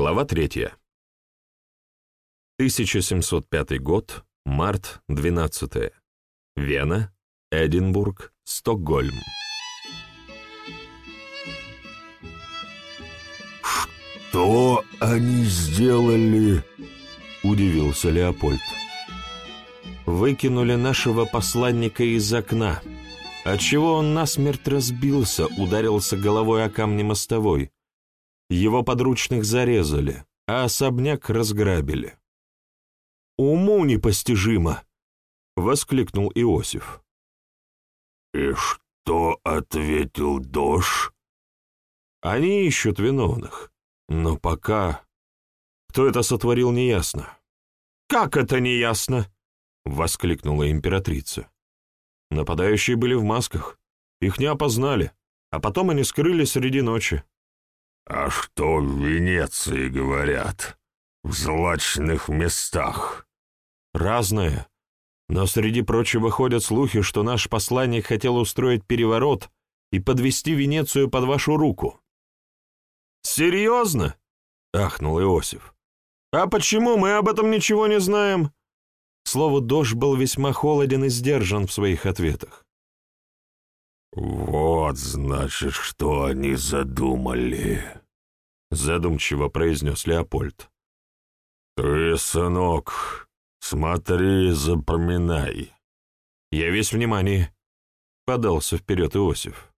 Глава третья. 1705 год, март 12. Вена, Эдинбург, Стокгольм. «Что они сделали?» — удивился Леопольд. «Выкинули нашего посланника из окна, отчего он насмерть разбился, ударился головой о камни мостовой. Его подручных зарезали, а особняк разграбили». «Уму непостижимо!» — воскликнул Иосиф. «И что ответил Дош?» «Они ищут виновных. Но пока... Кто это сотворил, неясно. «Как это неясно?» — воскликнула императрица. Нападающие были в масках. Их не опознали, а потом они скрылись среди ночи. «А что в Венеции говорят? В злачных местах?» «Разное. Но среди прочего ходят слухи, что наш посланник хотел устроить переворот и подвести Венецию под вашу руку. «Серьезно?» — ахнул Иосиф. «А почему мы об этом ничего не знаем?» Слово «дождь» был весьма холоден и сдержан в своих ответах. «Вот, значит, что они задумали», — задумчиво произнес Леопольд. «Ты, сынок, смотри и запоминай». «Я весь внимание», — подался вперед Иосиф.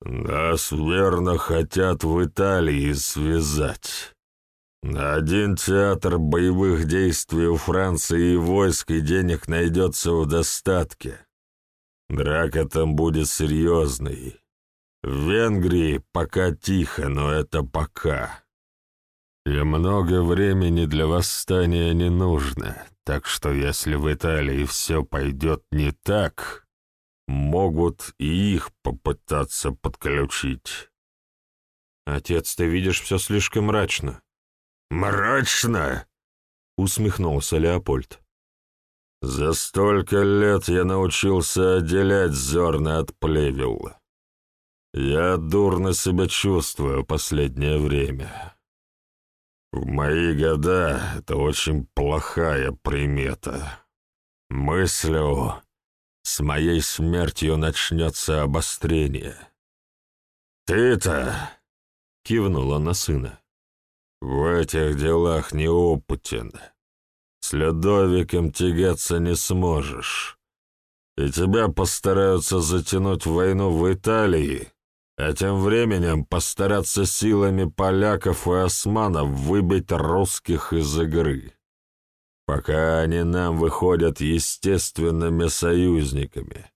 Нас верно хотят в Италии связать. На один театр боевых действий у Франции и войск и денег найдется в достатке. Драка там будет серьезной. В Венгрии пока тихо, но это пока. И много времени для восстания не нужно, так что если в Италии все пойдет не так, могут и их попытаться подключить. Отец, ты видишь все слишком мрачно. Мрачно? Усмехнулся Леопольд. За столько лет я научился отделять зерна от плевел. Я дурно себя чувствую последнее время. В мои года это очень плохая примета. Мыслю, с моей смертью начнется обострение. Ты-то, — кивнула на сына, — в этих делах неопытен. С Людовиком тягаться не сможешь. И тебя постараются затянуть войну в Италии, а тем временем постараться силами поляков и османов выбить русских из игры пока они нам выходят естественными союзниками.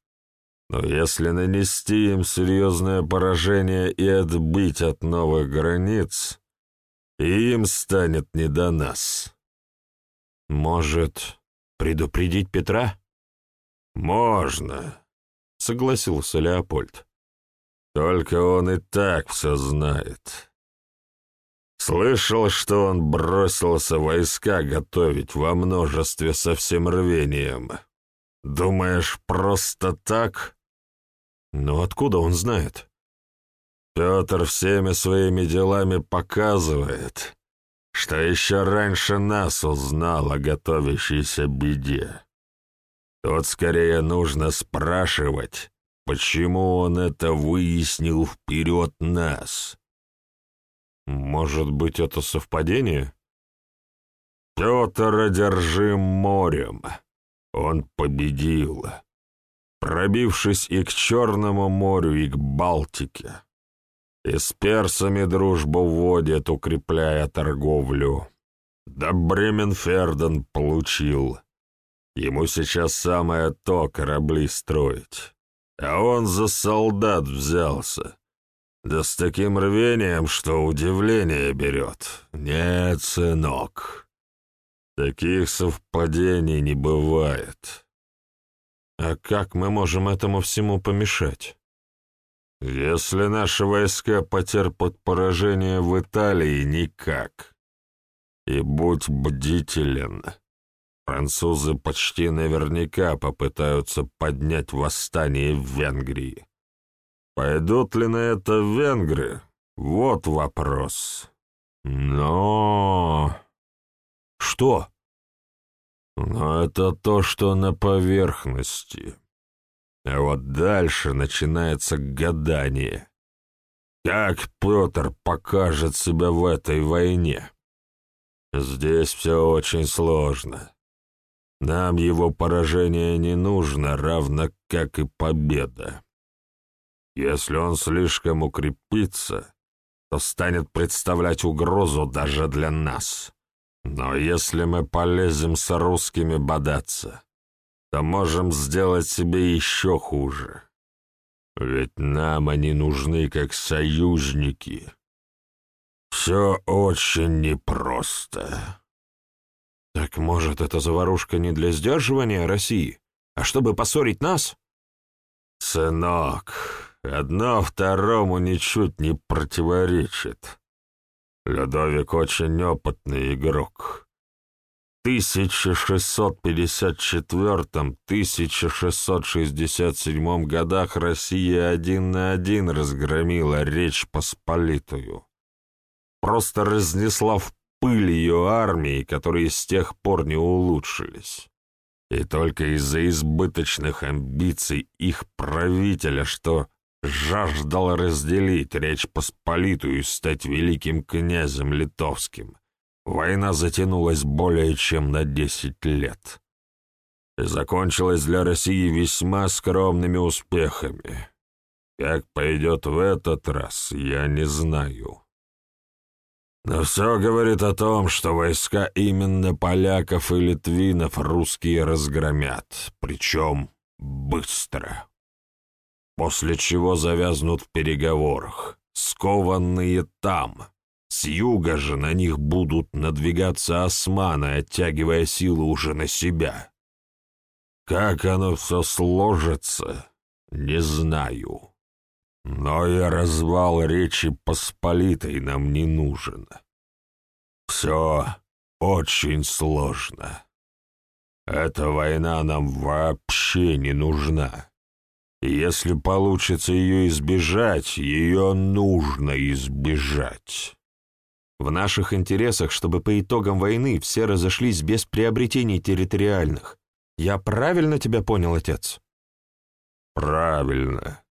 Но если нанести им серьезное поражение и отбить от новых границ, им станет не до нас. Может, предупредить Петра? Можно, согласился Леопольд. Только он и так все знает. Слышал, что он бросился войска готовить во множестве со всем рвением. Думаешь, просто так? Но откуда он знает? Петр всеми своими делами показывает, что еще раньше нас узнал о готовящейся беде. Тут скорее нужно спрашивать, почему он это выяснил вперед нас. Может быть, это совпадение? Петр одержим морем. Он победил, пробившись и к Черному морю, и к Балтике. И с персами дружбу вводит, укрепляя торговлю. Да Бременферден получил. Ему сейчас самое то корабли строить. А он за солдат взялся. Да с таким рвением, что удивление берет. Нет, сынок, таких совпадений не бывает. А как мы можем этому всему помешать? Если наши войска потерпят поражение в Италии, никак. И будь бдителен. Французы почти наверняка попытаются поднять восстание в Венгрии. Пойдут ли на это венгры? Вот вопрос. Но... Что? Но это то, что на поверхности. А вот дальше начинается гадание. Как Петр покажет себя в этой войне? Здесь все очень сложно. Нам его поражение не нужно, равно как и победа. Если он слишком укрепится, то станет представлять угрозу даже для нас. Но если мы полезем с русскими бодаться, то можем сделать себе еще хуже. Ведь нам они нужны как союзники. Все очень непросто. Так может, эта заварушка не для сдерживания России, а чтобы поссорить нас? Сынок, одно второму ничуть не противоречит. Людовик очень опытный игрок. В 1654-1667 годах Россия один на один разгромила Речь Посполитую. Просто разнесла в пыль ее армии, которые с тех пор не улучшились. И только из-за избыточных амбиций их правителя, что жаждал разделить Речь Посполитую и стать великим князем литовским, война затянулась более чем на десять лет. И закончилась для России весьма скромными успехами. Как пойдет в этот раз, я не знаю. Но все говорит о том, что войска именно поляков и литвинов русские разгромят, причем быстро после чего завязнут в переговорах, скованные там. С юга же на них будут надвигаться османы, оттягивая силы уже на себя. Как оно все сложится, не знаю. Но и развал Речи Посполитой нам не нужен. Все очень сложно. Эта война нам вообще не нужна. Если получится ее избежать, ее нужно избежать. В наших интересах, чтобы по итогам войны все разошлись без приобретений территориальных. Я правильно тебя понял, отец? Правильно.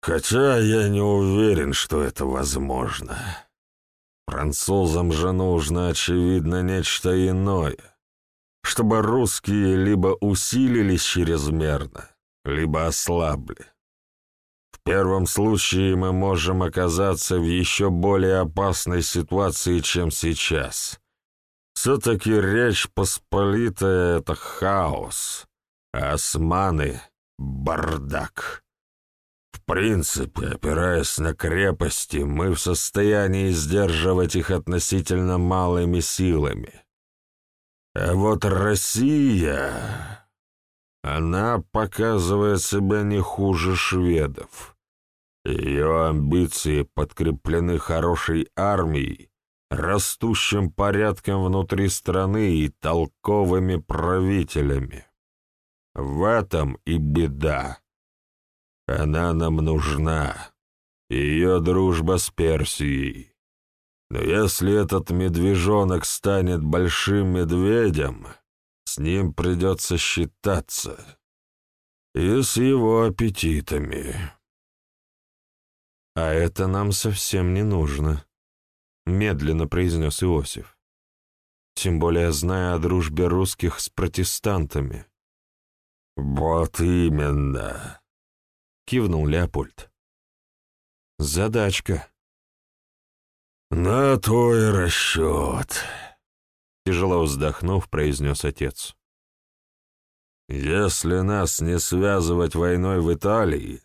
Хотя я не уверен, что это возможно. Французам же нужно, очевидно, нечто иное, чтобы русские либо усилились чрезмерно, либо ослабли. Первом случае мы можем оказаться в еще более опасной ситуации, чем сейчас. Все-таки Речь Посполитая — это хаос, а османы — бардак. В принципе, опираясь на крепости, мы в состоянии сдерживать их относительно малыми силами. А вот Россия... Она показывает себя не хуже шведов. Ее амбиции подкреплены хорошей армией, растущим порядком внутри страны и толковыми правителями. В этом и беда. Она нам нужна, ее дружба с Персией. Но если этот медвежонок станет большим медведем, с ним придется считаться. И с его аппетитами. «А это нам совсем не нужно», — медленно произнес Иосиф. «Тем более зная о дружбе русских с протестантами». «Вот именно», — кивнул Леопольд. «Задачка». «На то и расчет», Тяжело вздохнув, произнес отец. «Если нас не связывать войной в Италии,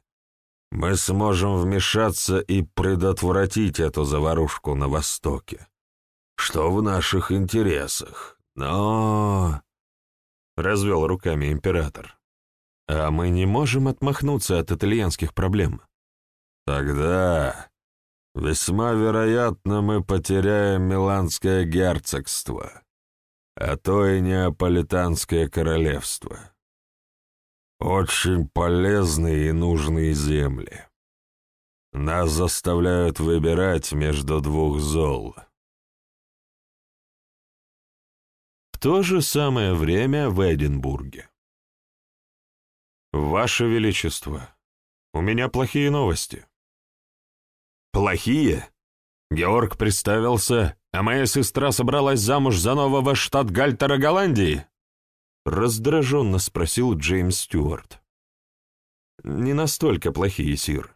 мы сможем вмешаться и предотвратить эту заварушку на Востоке, что в наших интересах. Но...» — развел руками император. «А мы не можем отмахнуться от итальянских проблем». «Тогда весьма вероятно мы потеряем Миланское герцогство» а то и Неаполитанское королевство. Очень полезные и нужные земли. Нас заставляют выбирать между двух зол. В то же самое время в Эдинбурге. «Ваше Величество, у меня плохие новости». «Плохие?» Георг представился, а моя сестра собралась замуж за нового штатгальтера Голландии. Раздраженно спросил Джеймс Стюарт. Не настолько плохие, сир.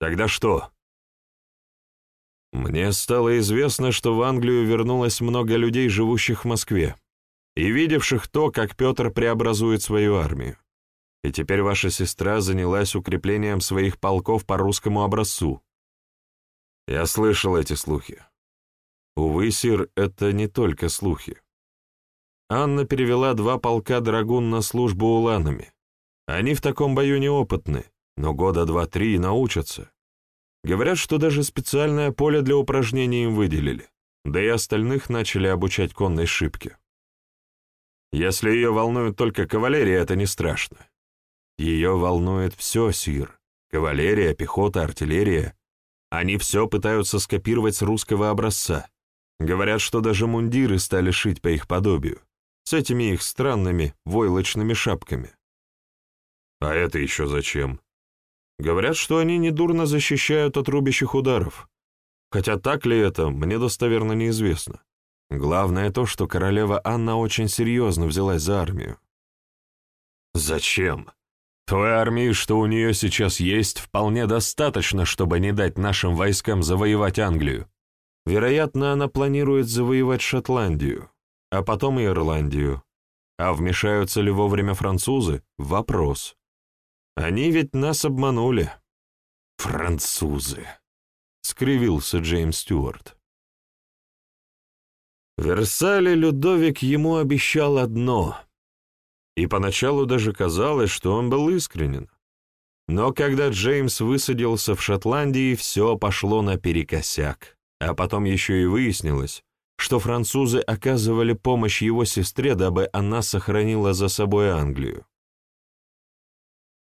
Тогда что? Мне стало известно, что в Англию вернулось много людей, живущих в Москве, и видевших то, как Петр преобразует свою армию. И теперь ваша сестра занялась укреплением своих полков по русскому образцу. Я слышал эти слухи. Увы, сир, это не только слухи. Анна перевела два полка драгун на службу уланами. Они в таком бою неопытны, но года два-три научатся. Говорят, что даже специальное поле для упражнений им выделили, да и остальных начали обучать конной шибке. Если ее волнует только кавалерия, это не страшно. Ее волнует все, Сир. Кавалерия, пехота, артиллерия. Они все пытаются скопировать с русского образца. Говорят, что даже мундиры стали шить по их подобию, с этими их странными войлочными шапками. А это еще зачем? Говорят, что они недурно защищают от рубящих ударов. Хотя так ли это, мне достоверно неизвестно. Главное то, что королева Анна очень серьезно взялась за армию. Зачем? Той армии, что у нее сейчас есть, вполне достаточно, чтобы не дать нашим войскам завоевать Англию. Вероятно, она планирует завоевать Шотландию, а потом и Ирландию. А вмешаются ли вовремя французы — вопрос. Они ведь нас обманули. Французы, — скривился Джеймс Стюарт. В Версале Людовик ему обещал одно, и поначалу даже казалось, что он был искренен. Но когда Джеймс высадился в Шотландии, все пошло наперекосяк, а потом еще и выяснилось, что французы оказывали помощь его сестре, дабы она сохранила за собой Англию.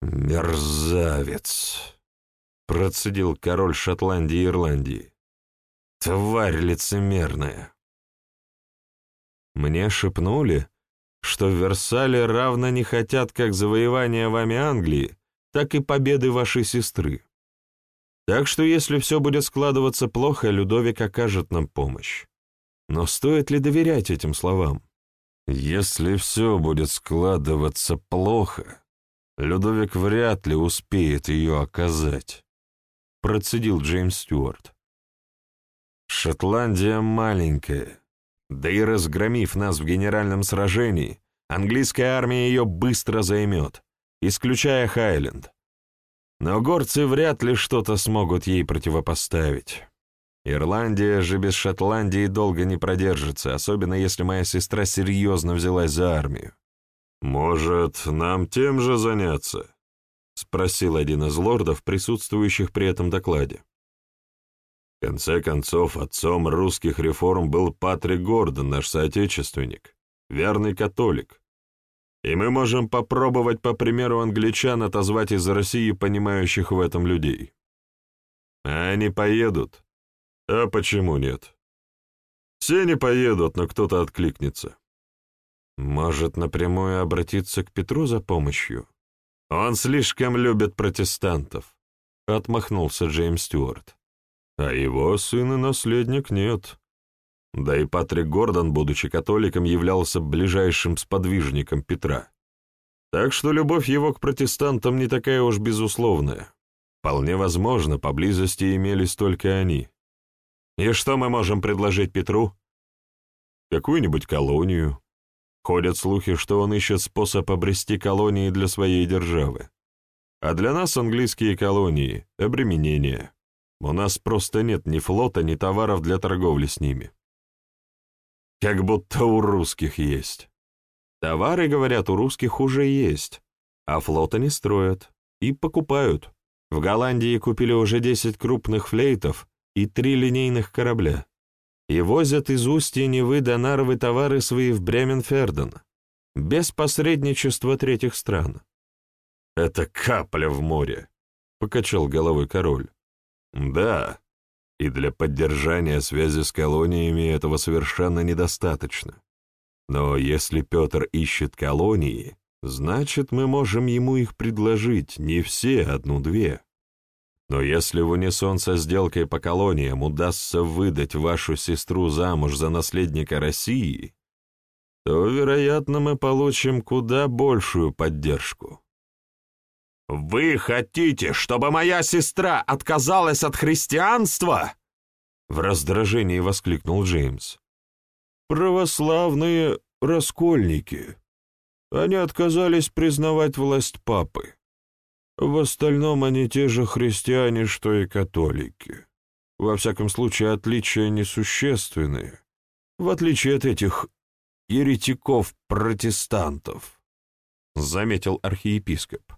«Мерзавец!» — процедил король Шотландии и Ирландии. «Тварь лицемерная!» Мне шепнули, что в Версале равно не хотят как завоевания вами Англии, так и победы вашей сестры. Так что если все будет складываться плохо, Людовик окажет нам помощь. Но стоит ли доверять этим словам? Если все будет складываться плохо, Людовик вряд ли успеет ее оказать, процедил Джеймс Стюарт. Шотландия маленькая, да и разгромив нас в генеральном сражении, английская армия ее быстро займет, исключая Хайленд. Но горцы вряд ли что-то смогут ей противопоставить. Ирландия же без Шотландии долго не продержится, особенно если моя сестра серьезно взялась за армию. «Может, нам тем же заняться?» — спросил один из лордов, присутствующих при этом докладе. В конце концов, отцом русских реформ был Патрик Гордон, наш соотечественник, верный католик. И мы можем попробовать, по примеру англичан, отозвать из России понимающих в этом людей. А они поедут, а почему нет? Все не поедут, но кто-то откликнется. Может, напрямую обратиться к Петру за помощью? Он слишком любит протестантов, — отмахнулся Джеймс Стюарт. А его сын и наследник нет. Да и Патрик Гордон, будучи католиком, являлся ближайшим сподвижником Петра. Так что любовь его к протестантам не такая уж безусловная. Вполне возможно, поблизости имелись только они. И что мы можем предложить Петру? Какую-нибудь колонию. Ходят слухи, что он ищет способ обрести колонии для своей державы. А для нас английские колонии — обременение. У нас просто нет ни флота, ни товаров для торговли с ними. Как будто у русских есть. Товары, говорят, у русских уже есть, а флота не строят и покупают. В Голландии купили уже 10 крупных флейтов, и три линейных корабля, и возят из устья Невы до Нарвы товары свои в Бременферден, без посредничества третьих стран. «Это капля в море», — покачал головой король. «Да, и для поддержания связи с колониями этого совершенно недостаточно. Но если Петр ищет колонии, значит, мы можем ему их предложить, не все, одну-две. Но если в унисон со сделкой по колониям удастся выдать вашу сестру замуж за наследника России, то, вероятно, мы получим куда большую поддержку. «Вы хотите, чтобы моя сестра отказалась от христианства?» В раздражении воскликнул Джеймс. «Православные раскольники. Они отказались признавать власть папы. В остальном они те же христиане, что и католики. Во всяком случае, отличия несущественные, в отличие от этих еретиков-протестантов», — заметил архиепископ.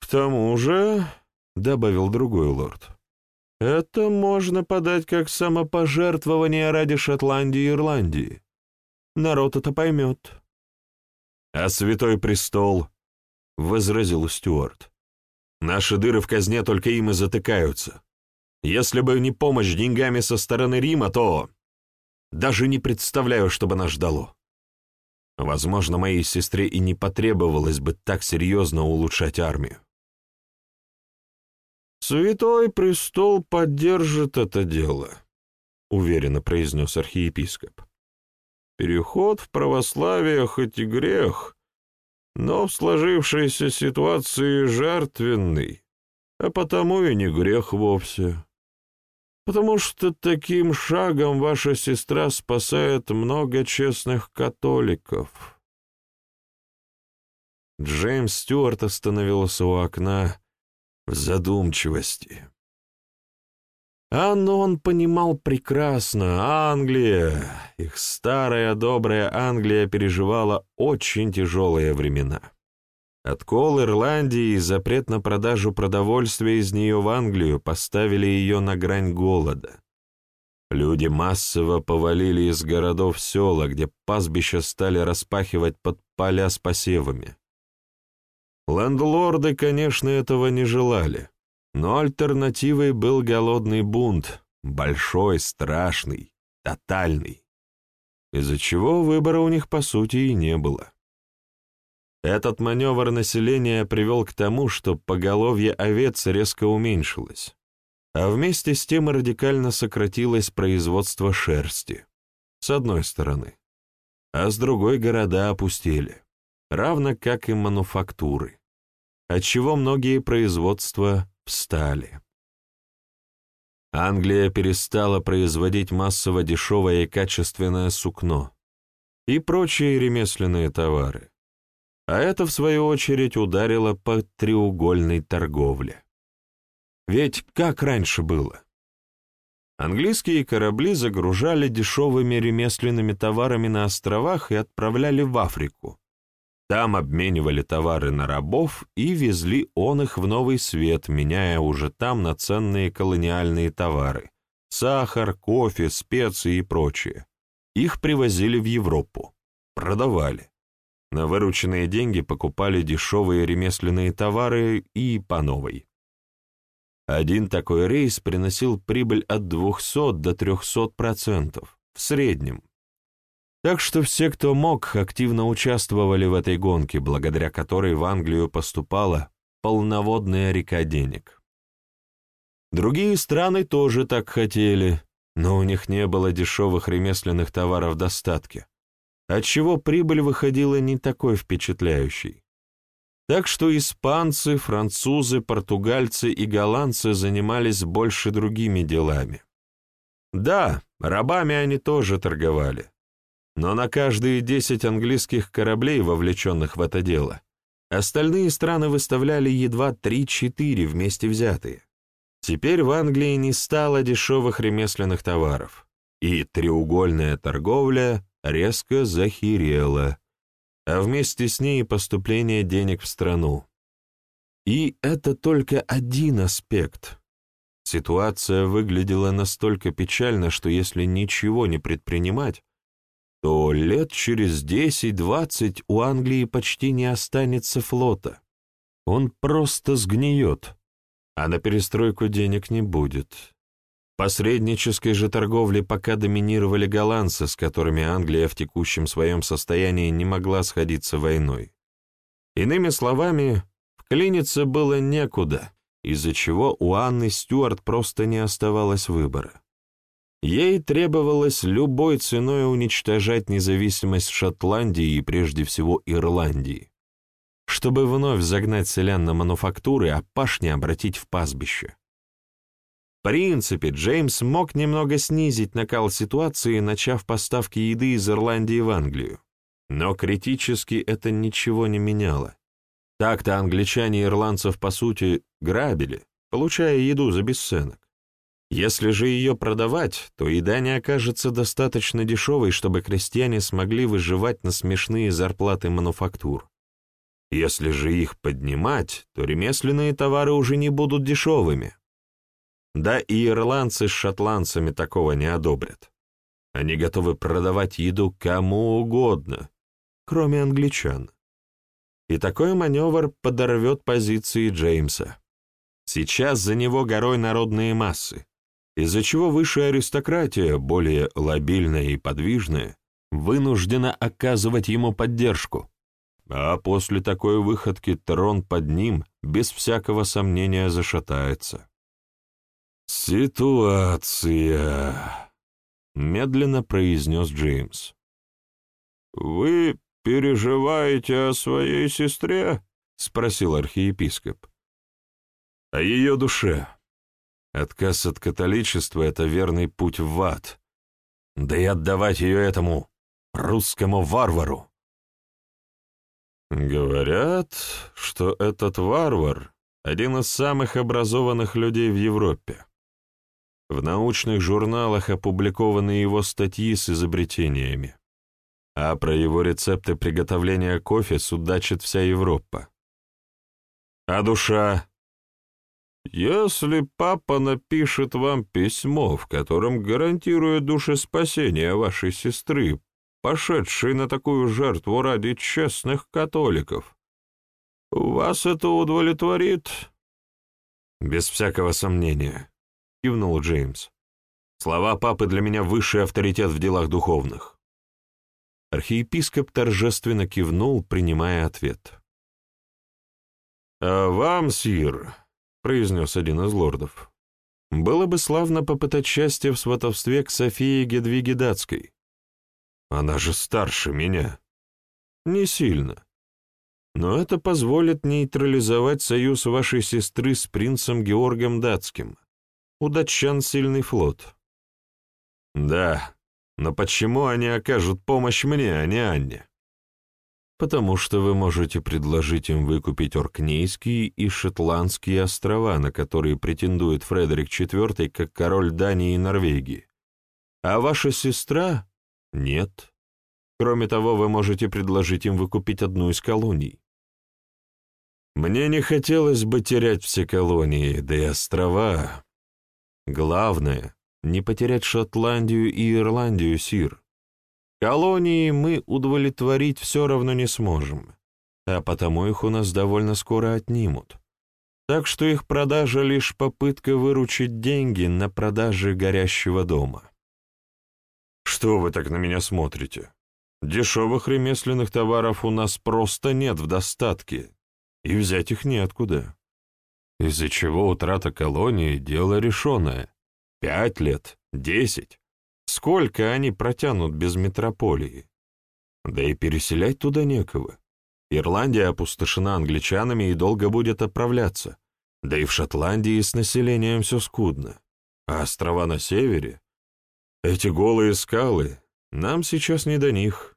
«К тому же», — добавил другой лорд, — «это можно подать как самопожертвование ради Шотландии и Ирландии. Народ это поймет». «А Святой Престол?» — возразил Стюарт. «Наши дыры в казне только им и затыкаются. Если бы не помощь деньгами со стороны Рима, то...» Даже не представляю, что бы нас ждало. Возможно, моей сестре и не потребовалось бы так серьезно улучшать армию. «Святой престол поддержит это дело», — уверенно произнес архиепископ. «Переход в православие хоть и грех, но в сложившейся ситуации жертвенный, а потому и не грех вовсе потому что таким шагом ваша сестра спасает много честных католиков. Джеймс Стюарт остановился у окна в задумчивости. Анну он понимал прекрасно. Англия, их старая добрая Англия переживала очень тяжелые времена. Откол Ирландии и запрет на продажу продовольствия из нее в Англию поставили ее на грань голода. Люди массово повалили из городов села, где пастбища стали распахивать под поля с посевами. Лендлорды, конечно, этого не желали, но альтернативой был голодный бунт, большой, страшный, тотальный, из-за чего выбора у них, по сути, и не было. Этот маневр населения привел к тому, что поголовье овец резко уменьшилось, а вместе с тем радикально сократилось производство шерсти, с одной стороны, а с другой города опустели, равно как и мануфактуры, отчего многие производства встали. Англия перестала производить массово дешевое и качественное сукно и прочие ремесленные товары а это, в свою очередь, ударило по треугольной торговле. Ведь как раньше было? Английские корабли загружали дешевыми ремесленными товарами на островах и отправляли в Африку. Там обменивали товары на рабов и везли он их в новый свет, меняя уже там на ценные колониальные товары – сахар, кофе, специи и прочее. Их привозили в Европу, продавали. На вырученные деньги покупали дешевые ремесленные товары и по новой. Один такой рейс приносил прибыль от 200 до 300% в среднем. Так что все, кто мог, активно участвовали в этой гонке, благодаря которой в Англию поступала полноводная река денег. Другие страны тоже так хотели, но у них не было дешевых ремесленных товаров в достатке отчего прибыль выходила не такой впечатляющей. Так что испанцы, французы, португальцы и голландцы занимались больше другими делами. Да, рабами они тоже торговали, но на каждые десять английских кораблей, вовлеченных в это дело, остальные страны выставляли едва три-четыре вместе взятые. Теперь в Англии не стало дешевых ремесленных товаров, и треугольная торговля резко захерела, а вместе с ней поступление денег в страну. И это только один аспект. Ситуация выглядела настолько печально, что если ничего не предпринимать, то лет через 10-20 у Англии почти не останется флота. Он просто сгниет, а на перестройку денег не будет. посреднической же торговле пока доминировали голландцы, с которыми Англия в текущем своем состоянии не могла сходиться войной. Иными словами, вклиниться было некуда, из-за чего у Анны Стюарт просто не оставалось выбора. Ей требовалось любой ценой уничтожать независимость Шотландии и прежде всего Ирландии, чтобы вновь загнать селян на мануфактуры, а пашни обратить в пастбище. В принципе, Джеймс мог немного снизить накал ситуации, начав поставки еды из Ирландии в Англию. Но критически это ничего не меняло. Так-то англичане и ирландцев, по сути, грабили, получая еду за бесценок. Если же ее продавать, то еда не окажется достаточно дешевой, чтобы крестьяне смогли выживать на смешные зарплаты мануфактур. Если же их поднимать, то ремесленные товары уже не будут дешевыми. Да и ирландцы с шотландцами такого не одобрят. Они готовы продавать еду кому угодно, кроме англичан. И такой маневр подорвет позиции Джеймса. Сейчас за него горой народные массы, из-за чего высшая аристократия, более лобильная и подвижная, вынуждена оказывать ему поддержку. А после такой выходки трон под ним без всякого сомнения зашатается. «Ситуация», — медленно произнес Джеймс. «Вы переживаете о своей сестре?» — спросил архиепископ. «О ее душе», Отказ от католичества — это верный путь в ад. Да и отдавать ее этому русскому варвару. Говорят, что этот варвар — один из самых образованных людей в Европе. В научных журналах опубликованы его статьи с изобретениями, а про его рецепты приготовления кофе судачит вся Европа. А душа если папа напишет вам письмо, в котором гарантирует душеспасение вашей сестры, пошедшей на такую жертву ради честных католиков, вас это удовлетворит?» «Без всякого сомнения», — кивнул Джеймс. «Слова папы для меня высший авторитет в делах духовных». Архиепископ торжественно кивнул, принимая ответ. «А вам, сир, — произнес один из лордов. «Было бы славно попытать счастье в сватовстве к Софии Гедвиге Датской. Она же старше меня. Не сильно. Но это позволит нейтрализовать союз вашей сестры с принцем Георгом Датским. У датчан сильный флот». «Да, но почему они окажут помощь мне, а не Анне?» Потому что вы можете предложить им выкупить Оркнейские и Шотландские острова, на которые претендует Фредерик IV как король Дании и Норвегии. А ваша сестра — нет. Кроме того, вы можете предложить им выкупить одну из колоний. Мне не хотелось бы терять все колонии, да и острова. Главное — не потерять Шотландию и Ирландию, Сир. Колонии мы удовлетворить все равно не сможем, а потому их у нас довольно скоро отнимут. Так что их продажа — лишь попытка выручить деньги на продаже горящего дома. Что вы так на меня смотрите? Дешевых ремесленных товаров у нас просто нет в достатке, и взять их неоткуда. Из-за чего утрата колонии — дело решенное. Пять лет, десять. Сколько они протянут без метрополии? Да и переселять туда некого. Ирландия опустошена англичанами и долго будет отправляться. Да и в Шотландии с населением все скудно. А острова на севере? Эти голые скалы, нам сейчас не до них.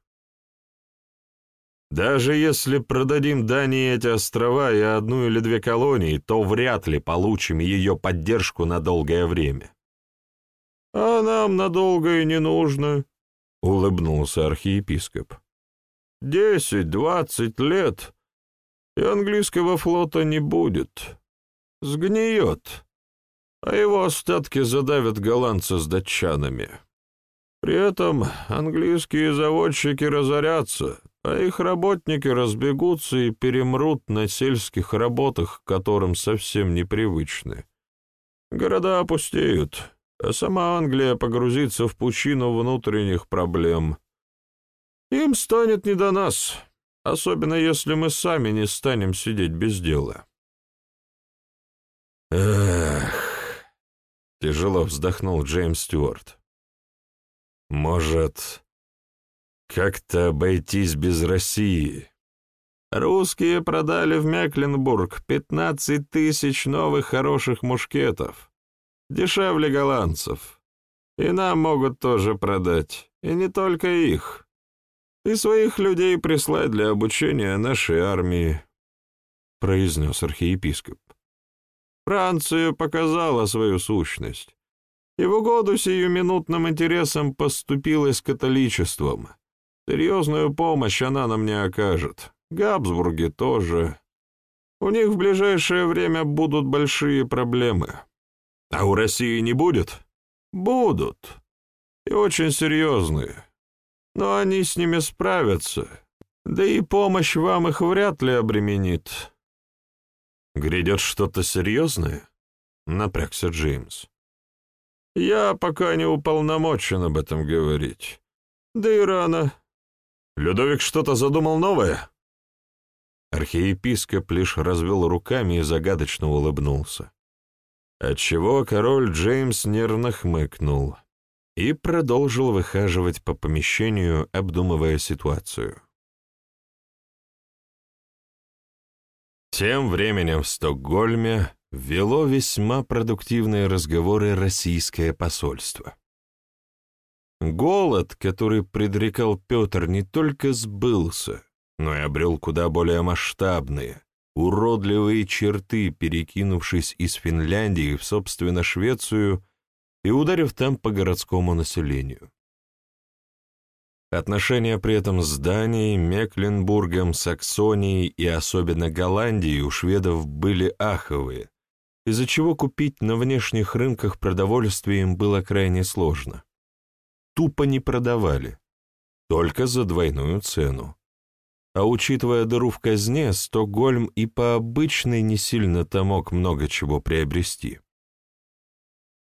Даже если продадим Дании эти острова и одну или две колонии, то вряд ли получим ее поддержку на долгое время. «А нам надолго и не нужно», — улыбнулся архиепископ. «Десять-двадцать лет, и английского флота не будет. Сгниет, а его остатки задавят голландцы с датчанами. При этом английские заводчики разорятся, а их работники разбегутся и перемрут на сельских работах, которым совсем непривычны. Города опустеют, а сама Англия погрузится в пучину внутренних проблем. Им станет не до нас, особенно если мы сами не станем сидеть без дела. Эх, тяжело вздохнул Джеймс Стюарт. Может, как-то обойтись без России? Русские продали в Мекленбург 15 тысяч новых хороших мушкетов. Дешевле голландцев. И нам могут тоже продать. И не только их. И своих людей прислать для обучения нашей армии, — произнес архиепископ. Франция показала свою сущность. И в угоду сиюминутным интересам поступила с католичеством. Серьезную помощь она нам не окажет. Габсбурги тоже. У них в ближайшее время будут большие проблемы. А у России не будет? Будут. И очень серьезные. Но они с ними справятся. Да и помощь вам их вряд ли обременит. Грядет что-то серьезное? Напрягся Джеймс. Я пока не уполномочен об этом говорить. Да и рано. Людовик что-то задумал новое? Архиепископ лишь развел руками и загадочно улыбнулся. Отчего король Джеймс нервно хмыкнул и продолжил выхаживать по помещению, обдумывая ситуацию. Тем временем в Стокгольме вело весьма продуктивные разговоры российское посольство. Голод, который предрекал Петр, не только сбылся, но и обрел куда более масштабные, уродливые черты, перекинувшись из Финляндии в, собственно, Швецию и ударив там по городскому населению. Отношения при этом с Данией, Мекленбургом, Саксонией и особенно Голландией у шведов были аховые, из-за чего купить на внешних рынках продовольствие им было крайне сложно. Тупо не продавали, только за двойную цену а учитывая дыру в казне, Стокгольм и по обычной не сильно-то мог много чего приобрести.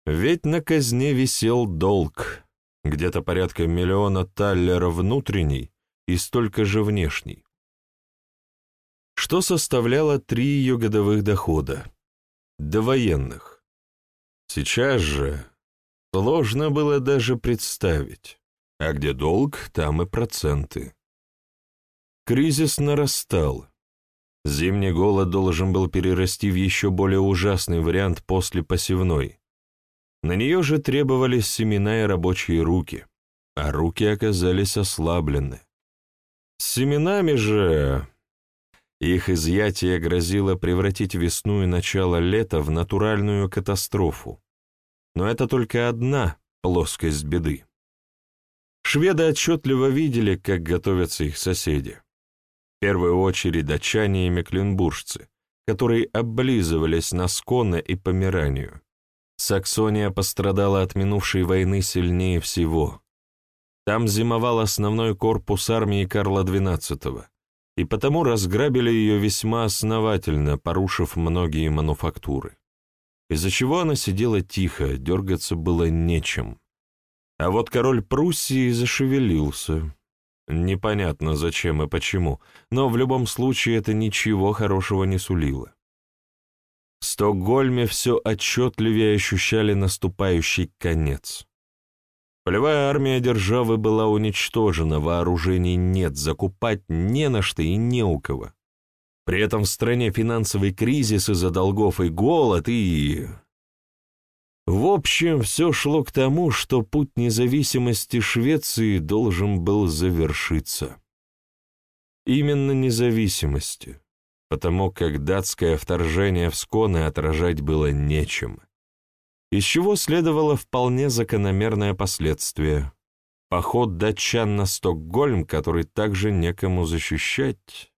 Ведь на казне висел долг, где-то порядка миллиона таллера внутренний и столько же внешний, что составляло три ее годовых дохода, до военных. Сейчас же сложно было даже представить, а где долг, там и проценты. Кризис нарастал. Зимний голод должен был перерасти в еще более ужасный вариант после посевной. На нее же требовались семена и рабочие руки, а руки оказались ослаблены. С семенами же... Их изъятие грозило превратить весну и начало лета в натуральную катастрофу. Но это только одна плоскость беды. Шведы отчетливо видели, как готовятся их соседи. В первую очередь датчане и мекленбуржцы, которые облизывались на Сконе и Померанию. Саксония пострадала от минувшей войны сильнее всего. Там зимовал основной корпус армии Карла XII, и потому разграбили ее весьма основательно, порушив многие мануфактуры. Из-за чего она сидела тихо, дергаться было нечем. А вот король Пруссии зашевелился, Непонятно, зачем и почему, но в любом случае это ничего хорошего не сулило. В Стокгольме все отчетливее ощущали наступающий конец. Полевая армия державы была уничтожена, вооружений нет, закупать не на что и не у кого. При этом в стране финансовый кризис из-за долгов и голод, и... В общем, все шло к тому, что путь независимости Швеции должен был завершиться. Именно независимости, потому как датское вторжение в Сконы отражать было нечем. Из чего следовало вполне закономерное последствие — поход датчан на Стокгольм, который также некому защищать.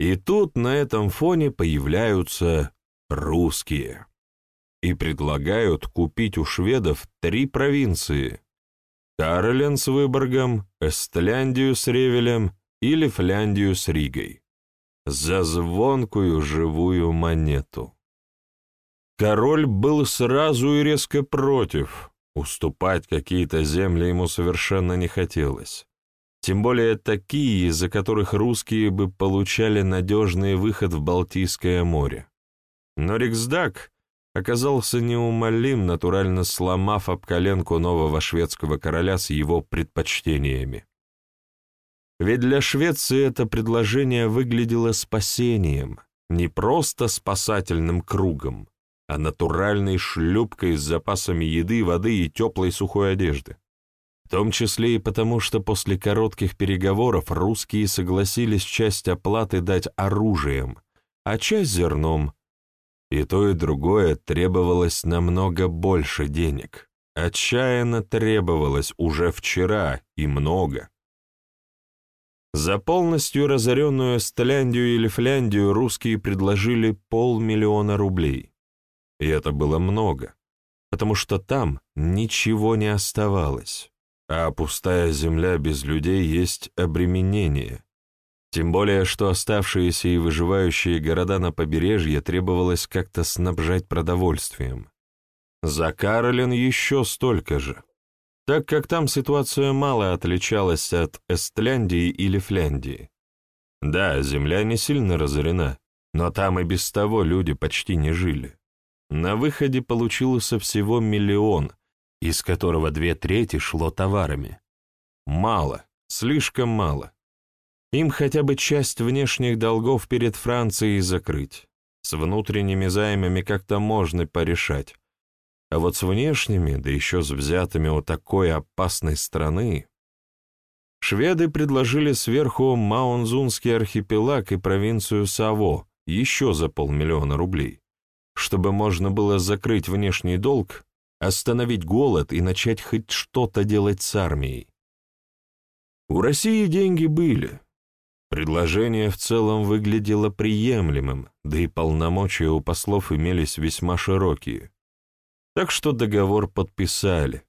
И тут на этом фоне появляются русские и предлагают купить у шведов три провинции — Каролен с Выборгом, Эстляндию с Ревелем или Фляндию с Ригой — за звонкую живую монету. Король был сразу и резко против, уступать какие-то земли ему совершенно не хотелось. Тем более такие, из-за которых русские бы получали надежный выход в Балтийское море. Но Риксдаг оказался неумолим, натурально сломав об коленку нового шведского короля с его предпочтениями. Ведь для Швеции это предложение выглядело спасением, не просто спасательным кругом, а натуральной шлюпкой с запасами еды, воды и теплой сухой одежды. В том числе и потому, что после коротких переговоров русские согласились часть оплаты дать оружием, а часть зерном. И то, и другое требовалось намного больше денег. Отчаянно требовалось уже вчера и много. За полностью разоренную Стляндию или Фляндию русские предложили полмиллиона рублей. И это было много, потому что там ничего не оставалось, а пустая земля без людей есть обременение. Тем более, что оставшиеся и выживающие города на побережье требовалось как-то снабжать продовольствием. За Каролин еще столько же так как там ситуация мало отличалась от Эстляндии или Фляндии. Да, земля не сильно разорена, но там и без того люди почти не жили. На выходе получился всего миллион, из которого две трети шло товарами. Мало, слишком мало. Им хотя бы часть внешних долгов перед Францией закрыть. С внутренними займами как-то можно порешать, а вот с внешними, да еще с взятыми у такой опасной страны... Шведы предложили сверху Маунзунский архипелаг и провинцию Саво еще за полмиллиона рублей, чтобы можно было закрыть внешний долг, остановить голод и начать хоть что-то делать с армией. У России деньги были. Предложение в целом выглядело приемлемым, да и полномочия у послов имелись весьма широкие. Так что договор подписали.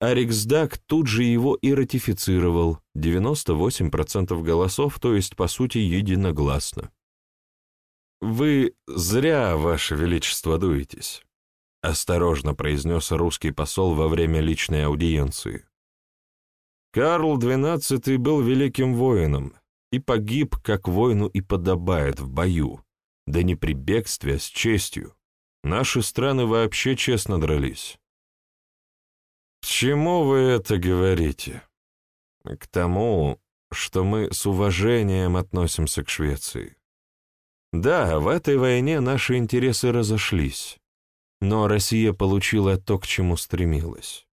А Риксдаг тут же его и ратифицировал, 98% голосов, то есть, по сути, единогласно. «Вы зря, Ваше Величество, дуетесь», — осторожно произнес русский посол во время личной аудиенции. «Карл XII был великим воином и погиб, как воину и подобает, в бою, да не при бегстве, а с честью. Наши страны вообще честно дрались. К чему вы это говорите? К тому, что мы с уважением относимся к Швеции. Да, в этой войне наши интересы разошлись, но Россия получила то, к чему стремилась.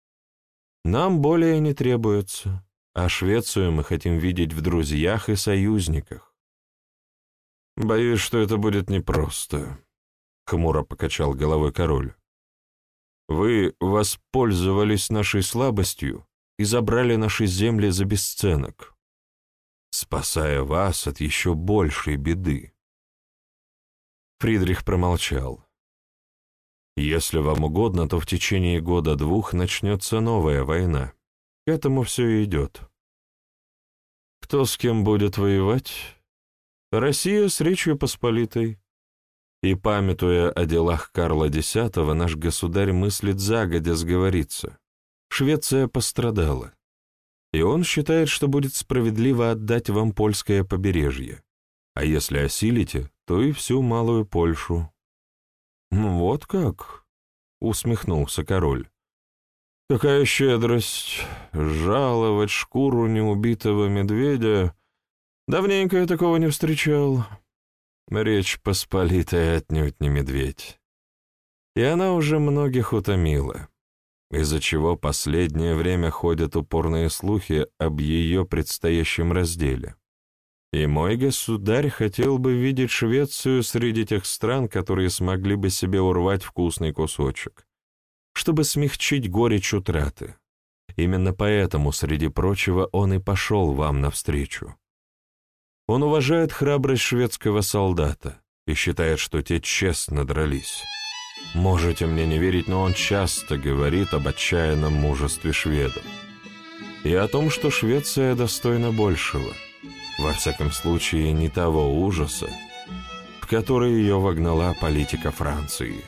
Нам более не требуется, а Швецию мы хотим видеть в друзьях и союзниках. Боюсь, что это будет непросто. — хмуро покачал головой король. «Вы воспользовались нашей слабостью и забрали наши земли за бесценок, спасая вас от еще большей беды». Фридрих промолчал. «Если вам угодно, то в течение года-двух начнется новая война. К этому все и идет. Кто с кем будет воевать? Россия с Речью Посполитой, и, памятуя о делах Карла X, наш государь мыслит загодя сговориться. Швеция пострадала. И он считает, что будет справедливо отдать вам польское побережье. А если осилите, то и всю Малую Польшу. «Ну вот как?» — усмехнулся король. «Какая щедрость! Жаловать шкуру неубитого медведя! Давненько я такого не встречал. Речь Посполитая отнюдь не медведь. И она уже многих утомила, из-за чего последнее время ходят упорные слухи об ее предстоящем разделе. И мой государь хотел бы видеть Швецию среди тех стран, которые смогли бы себе урвать вкусный кусочек, чтобы смягчить горечь утраты. Именно поэтому, среди прочего, он и пошел вам навстречу. Он уважает храбрость шведского солдата и считает, что те честно дрались. Можете мне не верить, но он часто говорит об отчаянном мужестве шведов и о том, что Швеция достойна большего, во всяком случае не того ужаса, в который ее вогнала политика Франции.